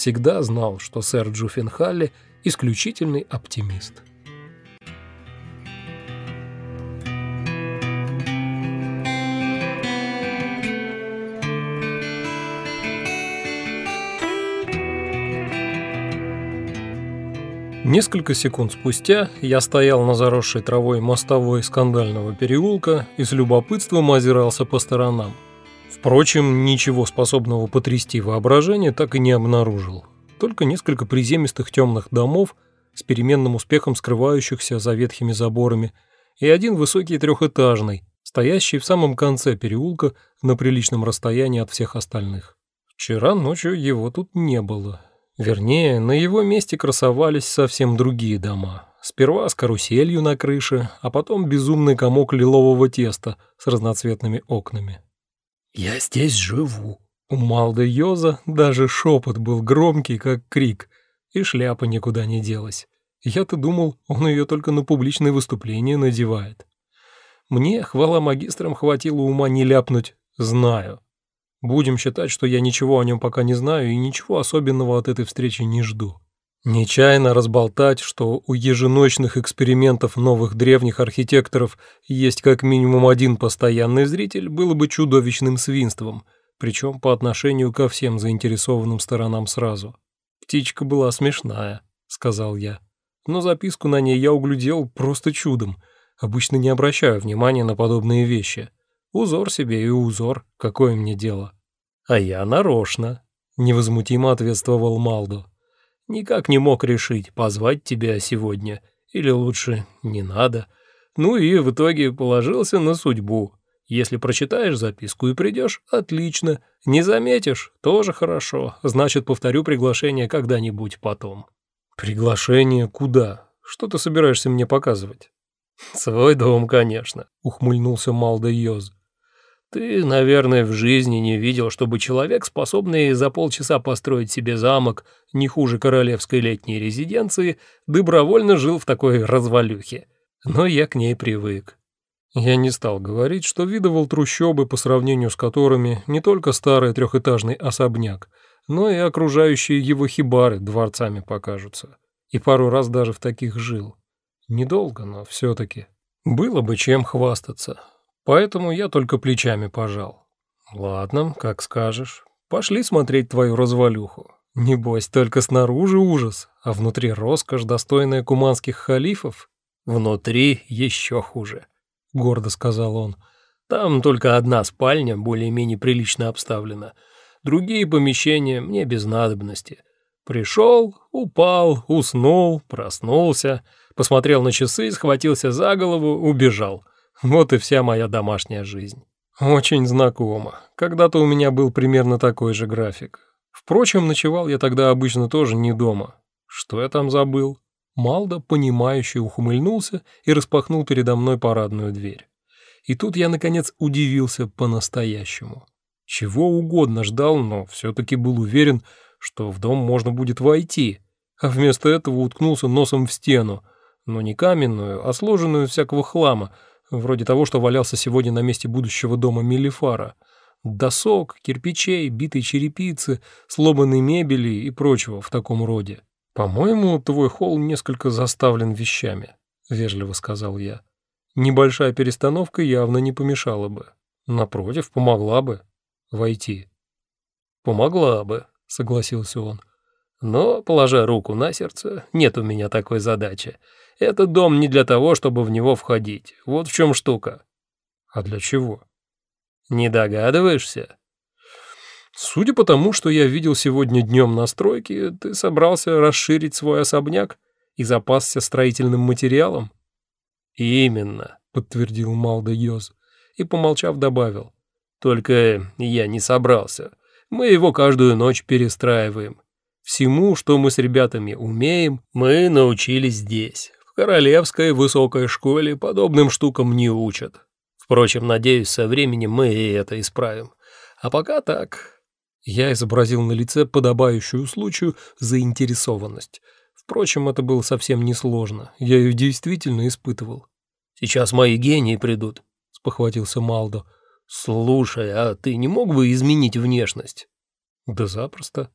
всегда знал, что сэр Джуффенхалли – исключительный оптимист. Несколько секунд спустя я стоял на заросшей травой мостовой скандального переулка и с любопытством озирался по сторонам. Впрочем, ничего способного потрясти воображение так и не обнаружил. Только несколько приземистых темных домов с переменным успехом скрывающихся за ветхими заборами и один высокий трехэтажный, стоящий в самом конце переулка на приличном расстоянии от всех остальных. Вчера ночью его тут не было, Вернее, на его месте красовались совсем другие дома. Сперва с каруселью на крыше, а потом безумный комок лилового теста с разноцветными окнами. «Я здесь живу». У Малда Йоза даже шепот был громкий, как крик, и шляпа никуда не делась. Я-то думал, он ее только на публичные выступления надевает. Мне, хвала магистрам, хватило ума не ляпнуть «знаю». Будем считать, что я ничего о нем пока не знаю и ничего особенного от этой встречи не жду. Нечаянно разболтать, что у еженочных экспериментов новых древних архитекторов есть как минимум один постоянный зритель, было бы чудовищным свинством, причем по отношению ко всем заинтересованным сторонам сразу. «Птичка была смешная», — сказал я. Но записку на ней я углядел просто чудом. Обычно не обращаю внимания на подобные вещи. Узор себе и узор, какое мне дело. А я нарочно, невозмутимо ответствовал Малдо. Никак не мог решить, позвать тебя сегодня или лучше не надо. Ну и в итоге положился на судьбу. Если прочитаешь записку и придешь, отлично. Не заметишь, тоже хорошо. Значит, повторю приглашение когда-нибудь потом. Приглашение куда? Что ты собираешься мне показывать? Свой дом, конечно, ухмыльнулся Малдо Йоз. Ты, наверное, в жизни не видел, чтобы человек, способный за полчаса построить себе замок не хуже королевской летней резиденции, добровольно жил в такой развалюхе. Но я к ней привык. Я не стал говорить, что видывал трущобы, по сравнению с которыми не только старый трехэтажный особняк, но и окружающие его хибары дворцами покажутся. И пару раз даже в таких жил. Недолго, но все-таки. Было бы чем хвастаться. Поэтому я только плечами пожал. Ладно, как скажешь. Пошли смотреть твою развалюху. Небось, только снаружи ужас, а внутри роскошь, достойная куманских халифов. Внутри еще хуже, — гордо сказал он. Там только одна спальня, более-менее прилично обставлена. Другие помещения мне без надобности. Пришел, упал, уснул, проснулся, посмотрел на часы, схватился за голову, убежал. Вот и вся моя домашняя жизнь. Очень знакомо. Когда-то у меня был примерно такой же график. Впрочем, ночевал я тогда обычно тоже не дома. Что я там забыл? Малда, понимающе ухмыльнулся и распахнул передо мной парадную дверь. И тут я, наконец, удивился по-настоящему. Чего угодно ждал, но все-таки был уверен, что в дом можно будет войти, а вместо этого уткнулся носом в стену, но не каменную, а сложенную всякого хлама, вроде того, что валялся сегодня на месте будущего дома Мелифара. Досок, кирпичей, битой черепицы, сломанной мебели и прочего в таком роде. «По-моему, твой холл несколько заставлен вещами», — вежливо сказал я. «Небольшая перестановка явно не помешала бы. Напротив, помогла бы войти». «Помогла бы», — согласился он. «Но, положа руку на сердце, нет у меня такой задачи. Этот дом не для того, чтобы в него входить. Вот в чем штука. А для чего? Не догадываешься? Судя по тому, что я видел сегодня днем на стройке, ты собрался расширить свой особняк и запасся строительным материалом? Именно, подтвердил Малда Йоз и, помолчав, добавил. Только я не собрался. Мы его каждую ночь перестраиваем. Всему, что мы с ребятами умеем, мы научились здесь, королевской высокой школе подобным штукам не учат. Впрочем, надеюсь, со временем мы и это исправим. А пока так. Я изобразил на лице подобающую случаю заинтересованность. Впрочем, это было совсем несложно. Я ее действительно испытывал. «Сейчас мои гении придут», — спохватился Малдо. «Слушай, а ты не мог бы изменить внешность?» «Да запросто»,